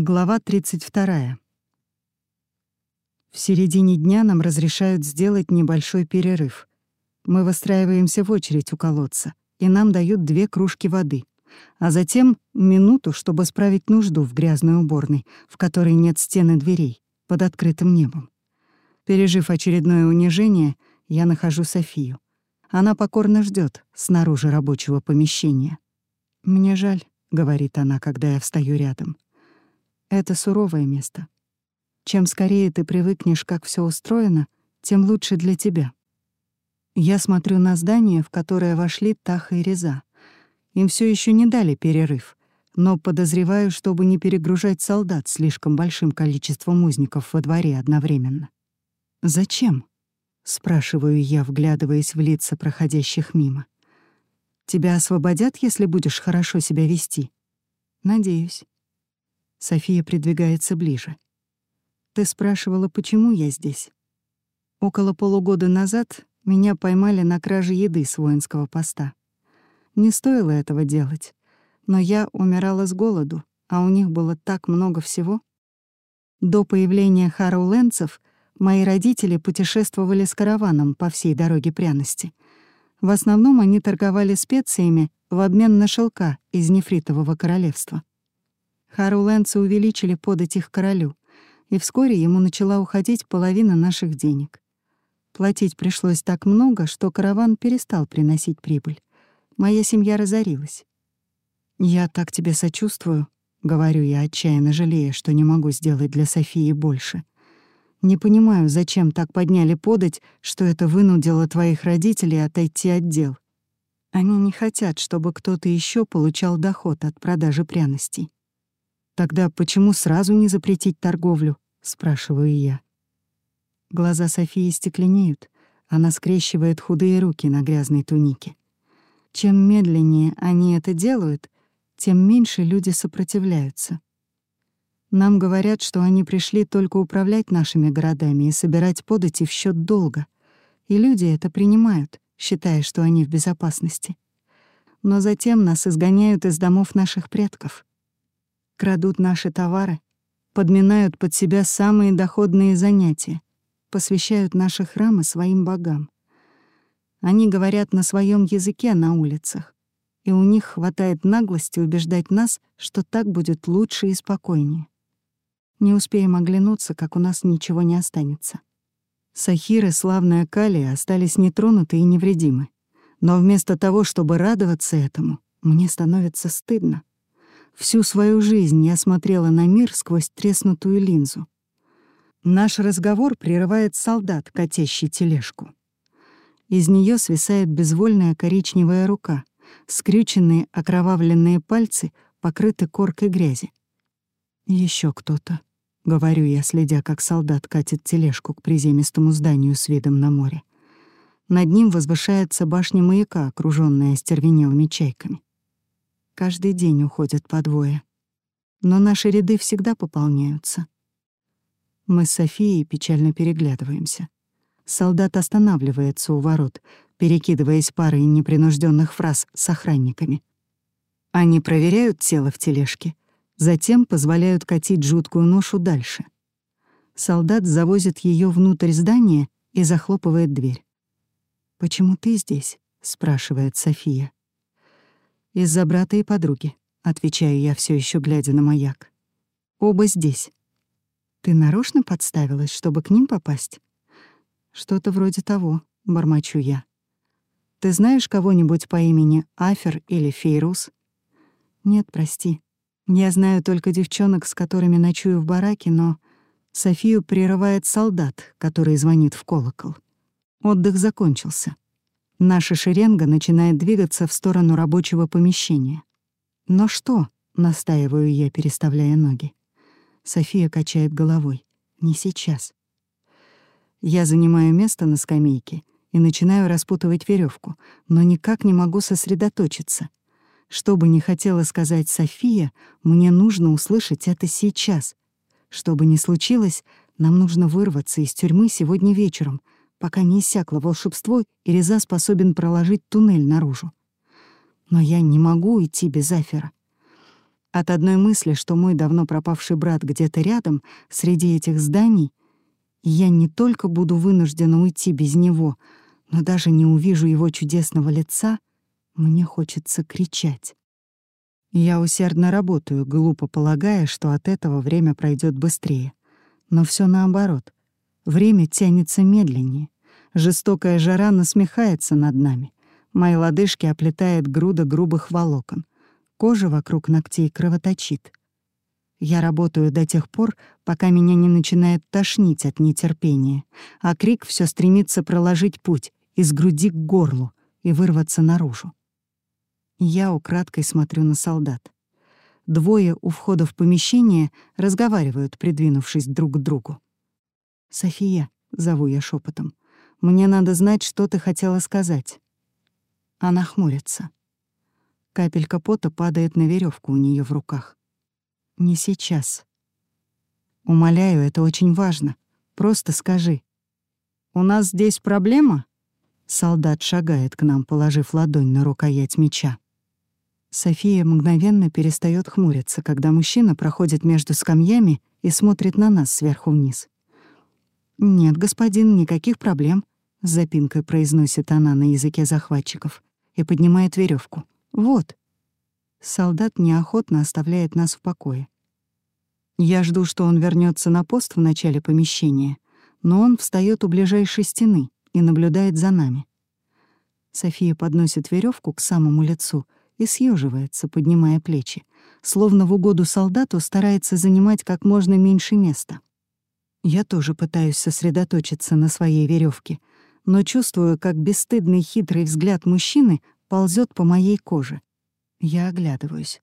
Глава 32. В середине дня нам разрешают сделать небольшой перерыв. Мы выстраиваемся в очередь у колодца, и нам дают две кружки воды, а затем минуту, чтобы справить нужду в грязной уборной, в которой нет стены дверей, под открытым небом. Пережив очередное унижение, я нахожу Софию. Она покорно ждет снаружи рабочего помещения. «Мне жаль», — говорит она, когда я встаю рядом. Это суровое место. Чем скорее ты привыкнешь, как все устроено, тем лучше для тебя. Я смотрю на здание, в которое вошли Таха и Реза. Им все еще не дали перерыв, но подозреваю, чтобы не перегружать солдат слишком большим количеством узников во дворе одновременно. «Зачем?» — спрашиваю я, вглядываясь в лица проходящих мимо. «Тебя освободят, если будешь хорошо себя вести?» «Надеюсь». София придвигается ближе. «Ты спрашивала, почему я здесь?» Около полугода назад меня поймали на краже еды с воинского поста. Не стоило этого делать, но я умирала с голоду, а у них было так много всего. До появления харауленцев мои родители путешествовали с караваном по всей дороге пряности. В основном они торговали специями в обмен на шелка из нефритового королевства. Харуленцы увеличили подать их королю, и вскоре ему начала уходить половина наших денег. Платить пришлось так много, что караван перестал приносить прибыль. Моя семья разорилась. «Я так тебе сочувствую», — говорю я, отчаянно жалея, что не могу сделать для Софии больше. «Не понимаю, зачем так подняли подать, что это вынудило твоих родителей отойти от дел. Они не хотят, чтобы кто-то еще получал доход от продажи пряностей. «Тогда почему сразу не запретить торговлю?» — спрашиваю я. Глаза Софии стекленеют. Она скрещивает худые руки на грязной тунике. Чем медленнее они это делают, тем меньше люди сопротивляются. Нам говорят, что они пришли только управлять нашими городами и собирать подати в счет долга. И люди это принимают, считая, что они в безопасности. Но затем нас изгоняют из домов наших предков крадут наши товары, подминают под себя самые доходные занятия, посвящают наши храмы своим богам. Они говорят на своем языке на улицах, и у них хватает наглости убеждать нас, что так будет лучше и спокойнее. Не успеем оглянуться, как у нас ничего не останется. Сахир и славная Калия остались нетронуты и невредимы. Но вместо того, чтобы радоваться этому, мне становится стыдно. Всю свою жизнь я смотрела на мир сквозь треснутую линзу. Наш разговор прерывает солдат, катящий тележку. Из нее свисает безвольная коричневая рука, скрюченные окровавленные пальцы покрыты коркой грязи. Еще кто-то», — говорю я, следя, как солдат катит тележку к приземистому зданию с видом на море. Над ним возвышается башня маяка, окружённая стервенелыми чайками. Каждый день уходят по двое. Но наши ряды всегда пополняются. Мы с Софией печально переглядываемся. Солдат останавливается у ворот, перекидываясь парой непринужденных фраз с охранниками. Они проверяют тело в тележке, затем позволяют катить жуткую ношу дальше. Солдат завозит ее внутрь здания и захлопывает дверь. «Почему ты здесь?» — спрашивает София. «Из-за брата и подруги», — отвечаю я все еще глядя на маяк. «Оба здесь». «Ты нарочно подставилась, чтобы к ним попасть?» «Что-то вроде того», — бормочу я. «Ты знаешь кого-нибудь по имени Афер или Фейрус?» «Нет, прости. Я знаю только девчонок, с которыми ночую в бараке, но...» Софию прерывает солдат, который звонит в колокол. Отдых закончился. Наша шеренга начинает двигаться в сторону рабочего помещения. «Но что?» — настаиваю я, переставляя ноги. София качает головой. «Не сейчас». Я занимаю место на скамейке и начинаю распутывать веревку, но никак не могу сосредоточиться. Что бы ни хотела сказать София, мне нужно услышать это сейчас. Что бы ни случилось, нам нужно вырваться из тюрьмы сегодня вечером — пока не иссякло волшебство, и Реза способен проложить туннель наружу. Но я не могу идти без Афера. От одной мысли, что мой давно пропавший брат где-то рядом, среди этих зданий, я не только буду вынуждена уйти без него, но даже не увижу его чудесного лица, мне хочется кричать. Я усердно работаю, глупо полагая, что от этого время пройдет быстрее. Но все наоборот. Время тянется медленнее. Жестокая жара насмехается над нами. Мои лодыжки оплетает груда грубых волокон. Кожа вокруг ногтей кровоточит. Я работаю до тех пор, пока меня не начинает тошнить от нетерпения, а крик все стремится проложить путь из груди к горлу и вырваться наружу. Я украдкой смотрю на солдат. Двое у входа в помещение разговаривают, придвинувшись друг к другу. «София», — зову я шепотом, — «мне надо знать, что ты хотела сказать». Она хмурится. Капелька пота падает на веревку у нее в руках. «Не сейчас». «Умоляю, это очень важно. Просто скажи». «У нас здесь проблема?» Солдат шагает к нам, положив ладонь на рукоять меча. София мгновенно перестает хмуриться, когда мужчина проходит между скамьями и смотрит на нас сверху вниз. «Нет, господин, никаких проблем», — запинкой произносит она на языке захватчиков и поднимает веревку. «Вот». Солдат неохотно оставляет нас в покое. Я жду, что он вернется на пост в начале помещения, но он встает у ближайшей стены и наблюдает за нами. София подносит веревку к самому лицу — и съеживается, поднимая плечи, словно в угоду солдату старается занимать как можно меньше места. Я тоже пытаюсь сосредоточиться на своей веревке, но чувствую, как бесстыдный хитрый взгляд мужчины ползет по моей коже. Я оглядываюсь.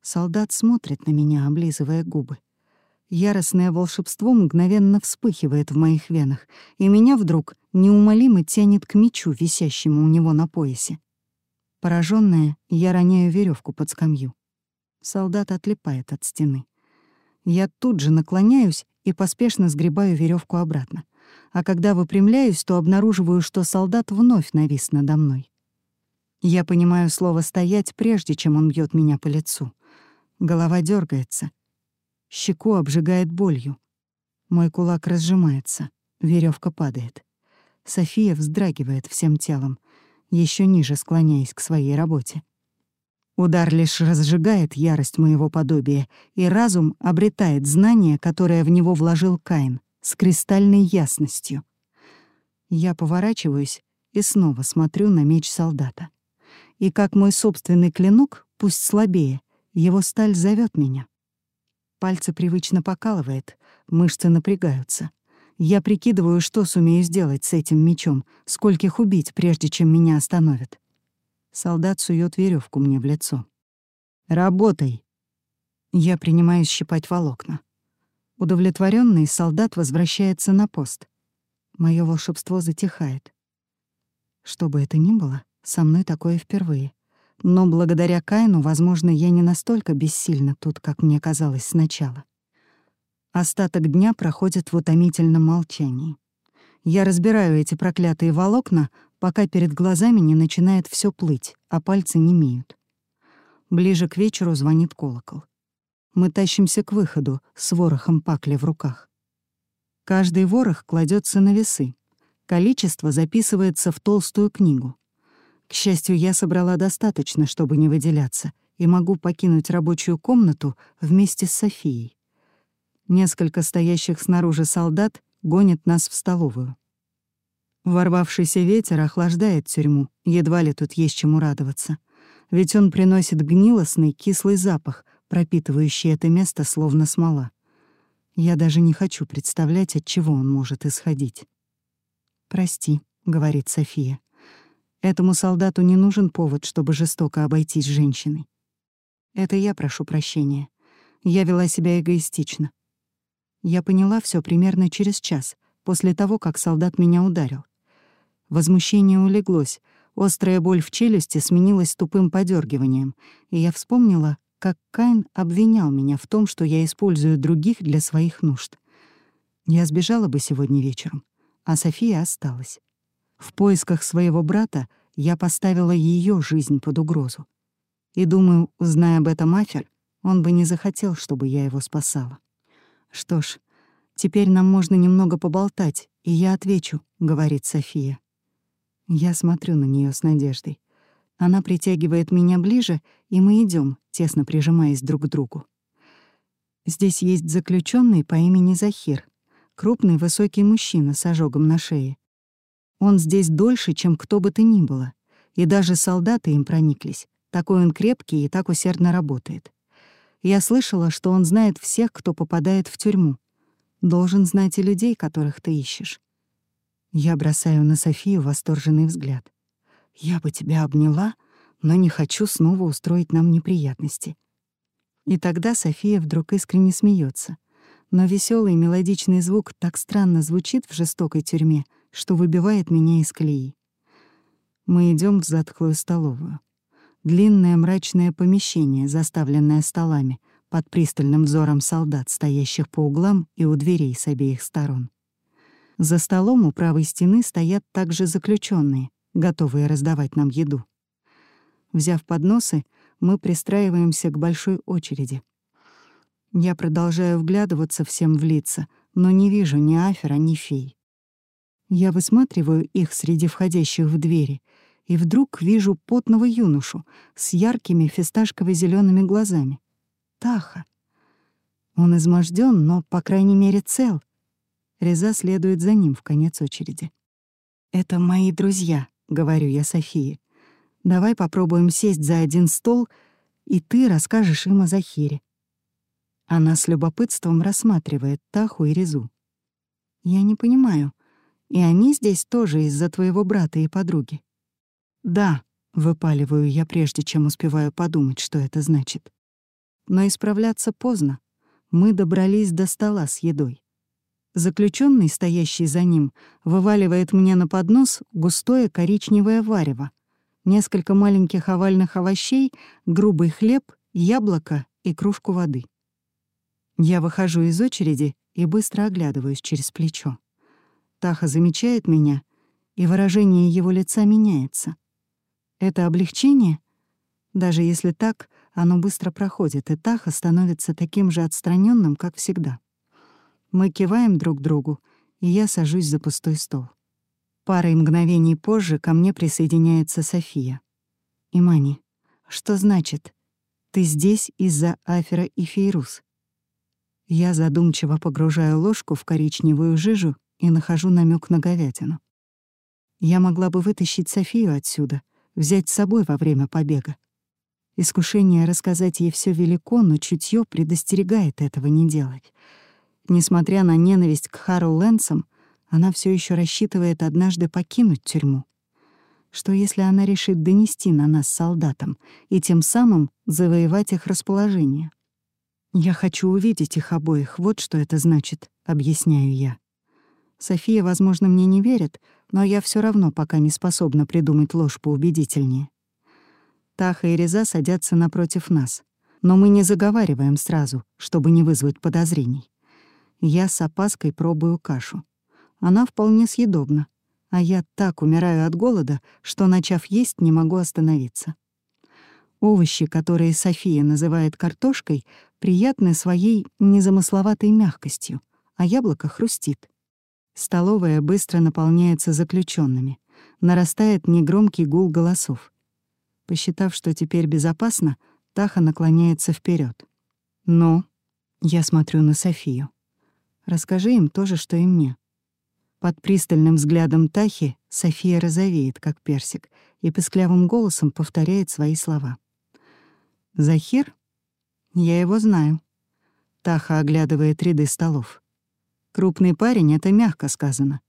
Солдат смотрит на меня, облизывая губы. Яростное волшебство мгновенно вспыхивает в моих венах, и меня вдруг неумолимо тянет к мечу, висящему у него на поясе. Пораженная, я роняю веревку под скамью. Солдат отлипает от стены. Я тут же наклоняюсь и поспешно сгребаю веревку обратно. А когда выпрямляюсь, то обнаруживаю, что солдат вновь навис надо мной. Я понимаю слово «стоять», прежде чем он бьет меня по лицу. Голова дергается. Щеку обжигает болью. Мой кулак разжимается. веревка падает. София вздрагивает всем телом еще ниже склоняясь к своей работе. Удар лишь разжигает ярость моего подобия, и разум обретает знание, которое в него вложил Каин, с кристальной ясностью. Я поворачиваюсь и снова смотрю на меч солдата. И как мой собственный клинок, пусть слабее, его сталь зовет меня. Пальцы привычно покалывает, мышцы напрягаются — я прикидываю, что сумею сделать с этим мечом, скольких убить, прежде чем меня остановят. Солдат сует веревку мне в лицо. «Работай!» Я принимаюсь щипать волокна. Удовлетворенный солдат возвращается на пост. Мое волшебство затихает. Что бы это ни было, со мной такое впервые. Но благодаря Кайну, возможно, я не настолько бессильна тут, как мне казалось сначала. Остаток дня проходит в утомительном молчании. Я разбираю эти проклятые волокна, пока перед глазами не начинает все плыть, а пальцы не имеют. Ближе к вечеру звонит колокол. Мы тащимся к выходу с ворохом пакли в руках. Каждый ворох кладется на весы. Количество записывается в толстую книгу. К счастью, я собрала достаточно, чтобы не выделяться, и могу покинуть рабочую комнату вместе с Софией. Несколько стоящих снаружи солдат гонят нас в столовую. Ворвавшийся ветер охлаждает тюрьму, едва ли тут есть чему радоваться. Ведь он приносит гнилостный, кислый запах, пропитывающий это место словно смола. Я даже не хочу представлять, от чего он может исходить. «Прости», — говорит София. «Этому солдату не нужен повод, чтобы жестоко обойтись женщиной. Это я прошу прощения. Я вела себя эгоистично. Я поняла все примерно через час, после того, как солдат меня ударил. Возмущение улеглось, острая боль в челюсти сменилась тупым подергиванием, и я вспомнила, как Кайн обвинял меня в том, что я использую других для своих нужд. Я сбежала бы сегодня вечером, а София осталась. В поисках своего брата я поставила ее жизнь под угрозу. И думаю, узная об этом Афер, Он бы не захотел, чтобы я его спасала. Что ж, теперь нам можно немного поболтать, и я отвечу, — говорит София. Я смотрю на нее с надеждой. Она притягивает меня ближе, и мы идем, тесно прижимаясь друг к другу. Здесь есть заключенный по имени Захир, крупный высокий мужчина с ожогом на шее. Он здесь дольше, чем кто бы то ни было, и даже солдаты им прониклись. Такой он крепкий и так усердно работает. Я слышала, что он знает всех, кто попадает в тюрьму. Должен знать и людей, которых ты ищешь. Я бросаю на Софию восторженный взгляд. Я бы тебя обняла, но не хочу снова устроить нам неприятности. И тогда София вдруг искренне смеется. Но веселый мелодичный звук так странно звучит в жестокой тюрьме, что выбивает меня из колеи. Мы идем в затхлую столовую. Длинное мрачное помещение, заставленное столами, под пристальным взором солдат, стоящих по углам и у дверей с обеих сторон. За столом у правой стены стоят также заключенные, готовые раздавать нам еду. Взяв подносы, мы пристраиваемся к большой очереди. Я продолжаю вглядываться всем в лица, но не вижу ни афера, ни фей. Я высматриваю их среди входящих в двери — и вдруг вижу потного юношу с яркими фисташково зелеными глазами. Таха. Он изможден, но, по крайней мере, цел. Реза следует за ним в конец очереди. «Это мои друзья», — говорю я Софии. «Давай попробуем сесть за один стол, и ты расскажешь им о Захире». Она с любопытством рассматривает Таху и Резу. «Я не понимаю, и они здесь тоже из-за твоего брата и подруги?» «Да», — выпаливаю я, прежде чем успеваю подумать, что это значит. Но исправляться поздно. Мы добрались до стола с едой. Заключенный, стоящий за ним, вываливает мне на поднос густое коричневое варево, несколько маленьких овальных овощей, грубый хлеб, яблоко и кружку воды. Я выхожу из очереди и быстро оглядываюсь через плечо. Таха замечает меня, и выражение его лица меняется. Это облегчение? Даже если так, оно быстро проходит, и Таха становится таким же отстраненным, как всегда. Мы киваем друг другу, и я сажусь за пустой стол. Парой мгновений позже ко мне присоединяется София. «Имани, что значит? Ты здесь из-за Афера и Фейрус?» Я задумчиво погружаю ложку в коричневую жижу и нахожу намек на говядину. Я могла бы вытащить Софию отсюда — взять с собой во время побега. Искушение рассказать ей все велико, но чутье предостерегает этого не делать. Несмотря на ненависть к Хару Лэнсам, она все еще рассчитывает однажды покинуть тюрьму. Что если она решит донести на нас солдатам и тем самым завоевать их расположение? «Я хочу увидеть их обоих, вот что это значит», — объясняю я. София, возможно, мне не верит, но я все равно пока не способна придумать ложь поубедительнее. Таха и Реза садятся напротив нас, но мы не заговариваем сразу, чтобы не вызвать подозрений. Я с опаской пробую кашу. Она вполне съедобна, а я так умираю от голода, что, начав есть, не могу остановиться. Овощи, которые София называет картошкой, приятны своей незамысловатой мягкостью, а яблоко хрустит. Столовая быстро наполняется заключенными. Нарастает негромкий гул голосов. Посчитав, что теперь безопасно, Таха наклоняется вперед. «Ну?» Я смотрю на Софию. «Расскажи им то же, что и мне». Под пристальным взглядом Тахи София розовеет, как персик, и песклявым голосом повторяет свои слова. «Захир? Я его знаю». Таха оглядывает ряды столов. Крупный парень — это мягко сказано.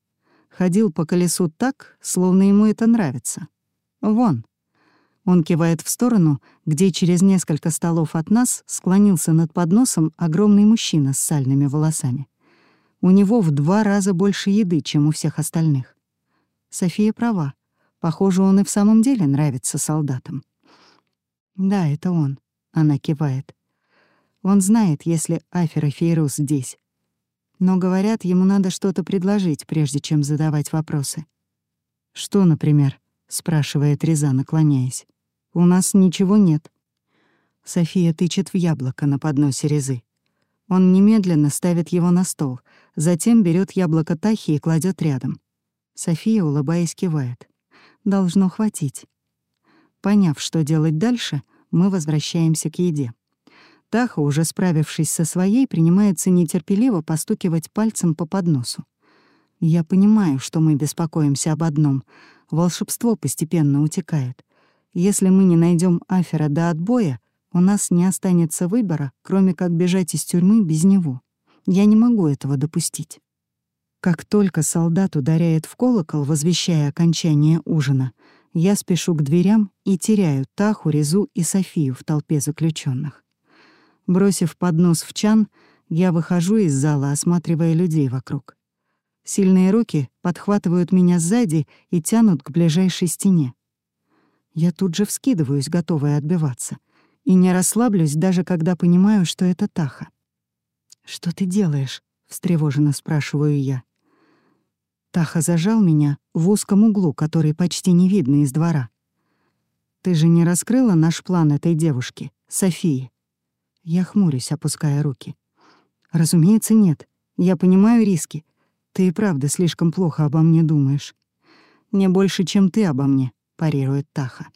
Ходил по колесу так, словно ему это нравится. Вон. Он кивает в сторону, где через несколько столов от нас склонился над подносом огромный мужчина с сальными волосами. У него в два раза больше еды, чем у всех остальных. София права. Похоже, он и в самом деле нравится солдатам. «Да, это он», — она кивает. «Он знает, если Афер и Фейрус здесь. Но, говорят, ему надо что-то предложить, прежде чем задавать вопросы. «Что, например?» — спрашивает Реза, наклоняясь. «У нас ничего нет». София тычет в яблоко на подносе резы. Он немедленно ставит его на стол, затем берет яблоко Тахи и кладет рядом. София, улыбаясь, кивает. «Должно хватить». Поняв, что делать дальше, мы возвращаемся к еде. Таха, уже справившись со своей, принимается нетерпеливо постукивать пальцем по подносу. Я понимаю, что мы беспокоимся об одном. Волшебство постепенно утекает. Если мы не найдем Афера до отбоя, у нас не останется выбора, кроме как бежать из тюрьмы без него. Я не могу этого допустить. Как только солдат ударяет в колокол, возвещая окончание ужина, я спешу к дверям и теряю Таху, Резу и Софию в толпе заключенных. Бросив поднос в чан, я выхожу из зала, осматривая людей вокруг. Сильные руки подхватывают меня сзади и тянут к ближайшей стене. Я тут же вскидываюсь, готовая отбиваться, и не расслаблюсь, даже когда понимаю, что это Таха. «Что ты делаешь?» — встревоженно спрашиваю я. Таха зажал меня в узком углу, который почти не видно из двора. «Ты же не раскрыла наш план этой девушки, Софии?» Я хмурюсь, опуская руки. «Разумеется, нет. Я понимаю риски. Ты и правда слишком плохо обо мне думаешь. Не больше, чем ты обо мне», — парирует Таха.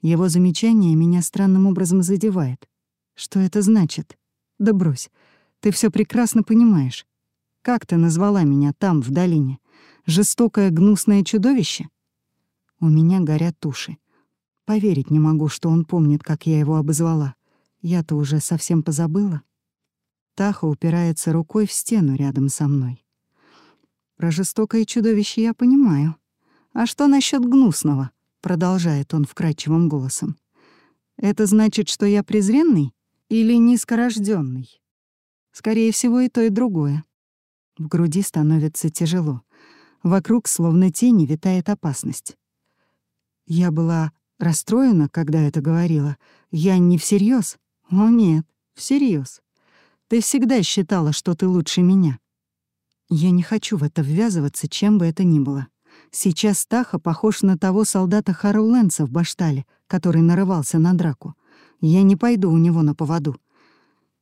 Его замечание меня странным образом задевает. Что это значит? Да брось. Ты все прекрасно понимаешь. Как ты назвала меня там, в долине? Жестокое гнусное чудовище? У меня горят уши. Поверить не могу, что он помнит, как я его обозвала. Я-то уже совсем позабыла. Таха упирается рукой в стену рядом со мной. Про жестокое чудовище я понимаю. А что насчет гнусного? Продолжает он вкрадчивым голосом. Это значит, что я презренный или низкорожденный? Скорее всего, и то, и другое. В груди становится тяжело. Вокруг, словно тени, витает опасность. Я была расстроена, когда это говорила. Я не всерьез. «О нет, всерьез. Ты всегда считала, что ты лучше меня». Я не хочу в это ввязываться, чем бы это ни было. Сейчас Таха похож на того солдата Харауленца в Баштале, который нарывался на драку. Я не пойду у него на поводу.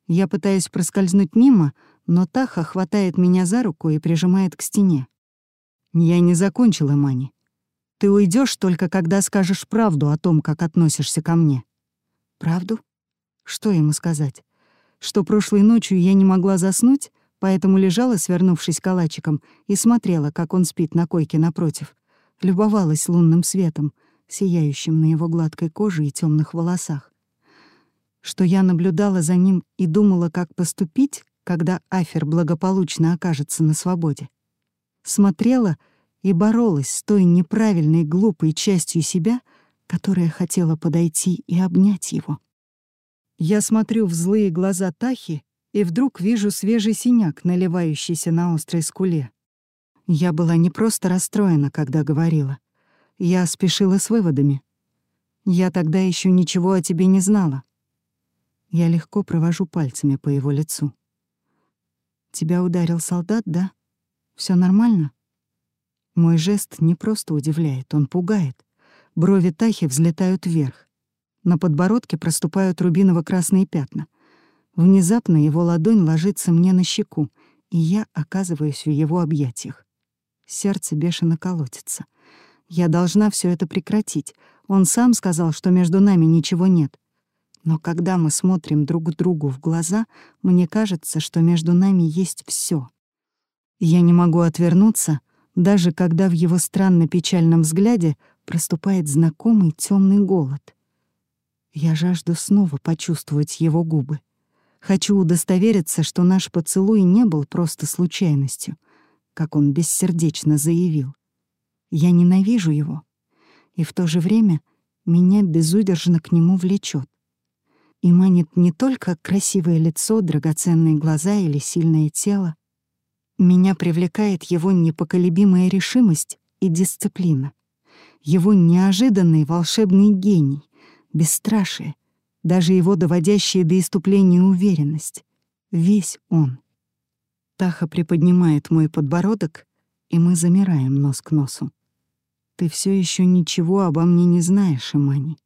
Я пытаюсь проскользнуть мимо, но Таха хватает меня за руку и прижимает к стене. Я не закончила, Мани. Ты уйдешь только когда скажешь правду о том, как относишься ко мне. Правду? Что ему сказать? Что прошлой ночью я не могла заснуть, поэтому лежала, свернувшись калачиком, и смотрела, как он спит на койке напротив. Любовалась лунным светом, сияющим на его гладкой коже и темных волосах. Что я наблюдала за ним и думала, как поступить, когда Афер благополучно окажется на свободе. Смотрела и боролась с той неправильной глупой частью себя, которая хотела подойти и обнять его. Я смотрю в злые глаза Тахи и вдруг вижу свежий синяк, наливающийся на острой скуле. Я была не просто расстроена, когда говорила. Я спешила с выводами. Я тогда еще ничего о тебе не знала. Я легко провожу пальцами по его лицу. Тебя ударил солдат, да? Все нормально? Мой жест не просто удивляет, он пугает. Брови Тахи взлетают вверх. На подбородке проступают рубиново-красные пятна. Внезапно его ладонь ложится мне на щеку, и я оказываюсь в его объятиях. Сердце бешено колотится. Я должна все это прекратить. Он сам сказал, что между нами ничего нет. Но когда мы смотрим друг другу в глаза, мне кажется, что между нами есть все. Я не могу отвернуться, даже когда в его странно печальном взгляде проступает знакомый темный голод. Я жажду снова почувствовать его губы. Хочу удостовериться, что наш поцелуй не был просто случайностью, как он бессердечно заявил. Я ненавижу его, и в то же время меня безудержно к нему влечет. И манит не только красивое лицо, драгоценные глаза или сильное тело. Меня привлекает его непоколебимая решимость и дисциплина, его неожиданный волшебный гений — бесстрашие, даже его доводящая до иступления уверенность. Весь он. Таха приподнимает мой подбородок, и мы замираем нос к носу. Ты все еще ничего обо мне не знаешь, Имани.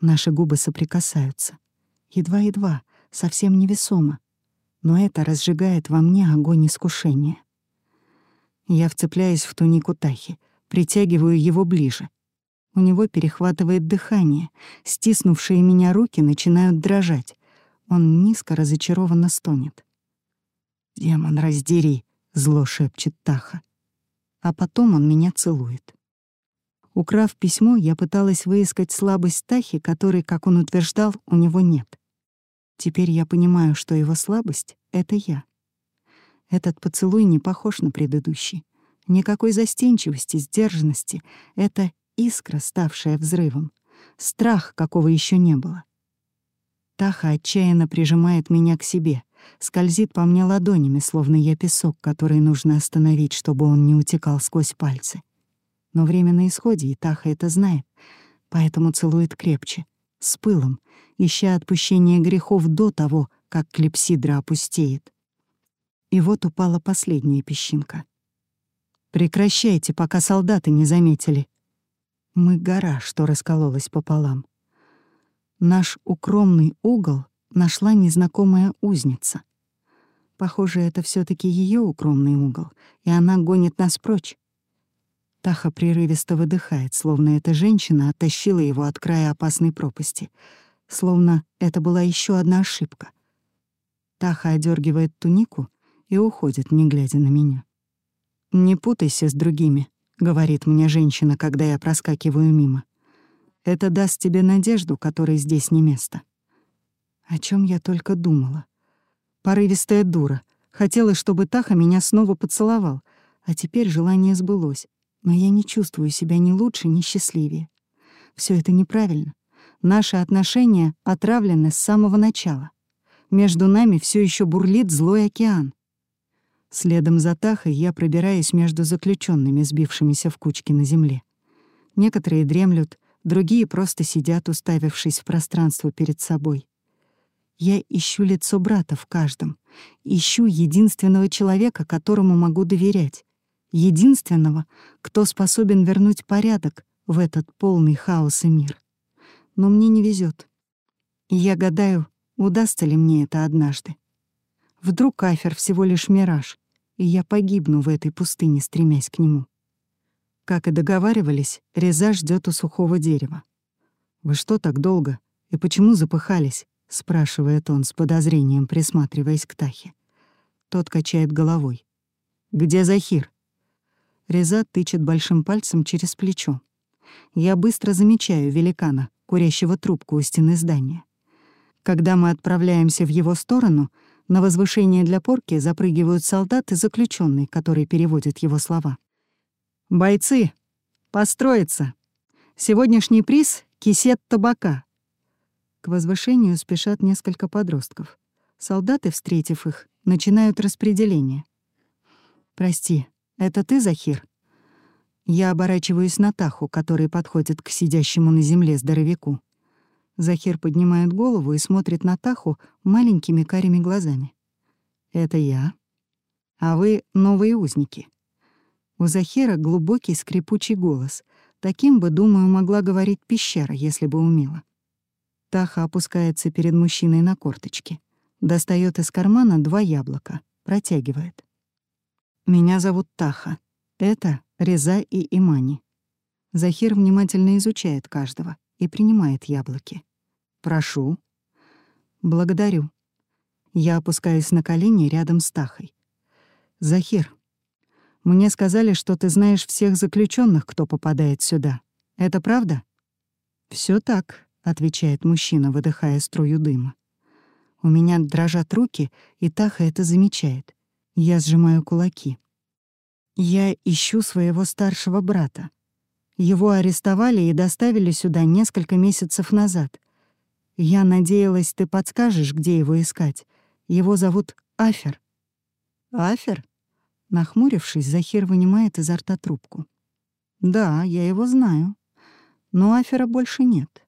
Наши губы соприкасаются. Едва-едва, совсем невесомо. Но это разжигает во мне огонь искушения. Я вцепляюсь в тунику Тахи, притягиваю его ближе. У него перехватывает дыхание, стиснувшие меня руки начинают дрожать. Он низко разочарованно стонет. «Демон, раздери!» — зло шепчет Таха. А потом он меня целует. Украв письмо, я пыталась выискать слабость Тахи, которой, как он утверждал, у него нет. Теперь я понимаю, что его слабость — это я. Этот поцелуй не похож на предыдущий. Никакой застенчивости, сдержанности. Это искра, ставшая взрывом. Страх, какого еще не было. Таха отчаянно прижимает меня к себе, скользит по мне ладонями, словно я песок, который нужно остановить, чтобы он не утекал сквозь пальцы. Но время на исходе, и Таха это знает, поэтому целует крепче, с пылом, ища отпущения грехов до того, как клепсидра опустеет. И вот упала последняя песчинка. «Прекращайте, пока солдаты не заметили». Мы гора, что раскололась пополам. Наш укромный угол нашла незнакомая узница. Похоже, это все таки ее укромный угол, и она гонит нас прочь. Таха прерывисто выдыхает, словно эта женщина оттащила его от края опасной пропасти, словно это была еще одна ошибка. Таха одергивает тунику и уходит, не глядя на меня. «Не путайся с другими», — говорит мне женщина, когда я проскакиваю мимо. «Это даст тебе надежду, которой здесь не место». О чем я только думала. Порывистая дура. Хотела, чтобы Таха меня снова поцеловал, а теперь желание сбылось но я не чувствую себя ни лучше, ни счастливее. Все это неправильно. Наши отношения отравлены с самого начала. Между нами все еще бурлит злой океан. Следом за Тахой я пробираюсь между заключенными, сбившимися в кучки на земле. Некоторые дремлют, другие просто сидят, уставившись в пространство перед собой. Я ищу лицо брата в каждом, ищу единственного человека, которому могу доверять, единственного, кто способен вернуть порядок в этот полный хаоса мир. Но мне не везет. И я гадаю, удастся ли мне это однажды. Вдруг Афер всего лишь мираж, и я погибну в этой пустыне, стремясь к нему. Как и договаривались, Реза ждет у сухого дерева. «Вы что так долго? И почему запыхались?» — спрашивает он с подозрением, присматриваясь к Тахе. Тот качает головой. «Где Захир?» Реза тычет большим пальцем через плечо. Я быстро замечаю великана, курящего трубку у стены здания. Когда мы отправляемся в его сторону, на возвышение для порки запрыгивают солдаты заключенный, который переводит его слова. «Бойцы! Построиться! Сегодняшний приз — кисет табака!» К возвышению спешат несколько подростков. Солдаты, встретив их, начинают распределение. «Прости, «Это ты, Захир?» Я оборачиваюсь на Таху, который подходит к сидящему на земле здоровяку. Захир поднимает голову и смотрит на Таху маленькими карими глазами. «Это я. А вы — новые узники». У Захира глубокий скрипучий голос. Таким бы, думаю, могла говорить пещера, если бы умела. Таха опускается перед мужчиной на корточки. Достает из кармана два яблока. Протягивает. Меня зовут Таха. Это Реза и Имани. Захир внимательно изучает каждого и принимает яблоки. Прошу. Благодарю. Я опускаюсь на колени рядом с Тахой. Захир, мне сказали, что ты знаешь всех заключенных, кто попадает сюда. Это правда? Все так, отвечает мужчина, выдыхая струю дыма. У меня дрожат руки, и Таха это замечает. Я сжимаю кулаки. Я ищу своего старшего брата. Его арестовали и доставили сюда несколько месяцев назад. Я надеялась, ты подскажешь, где его искать. Его зовут Афер. Афер? Нахмурившись, Захир вынимает изо рта трубку. Да, я его знаю. Но Афера больше нет.